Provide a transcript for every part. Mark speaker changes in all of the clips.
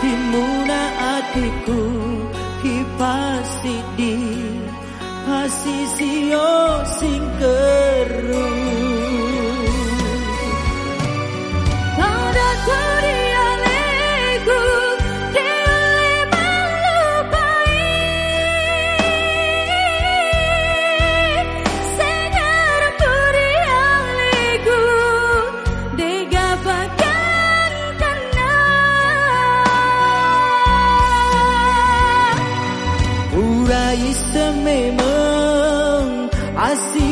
Speaker 1: timuna atiku hipasi di pasisio sing memang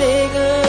Speaker 1: bigger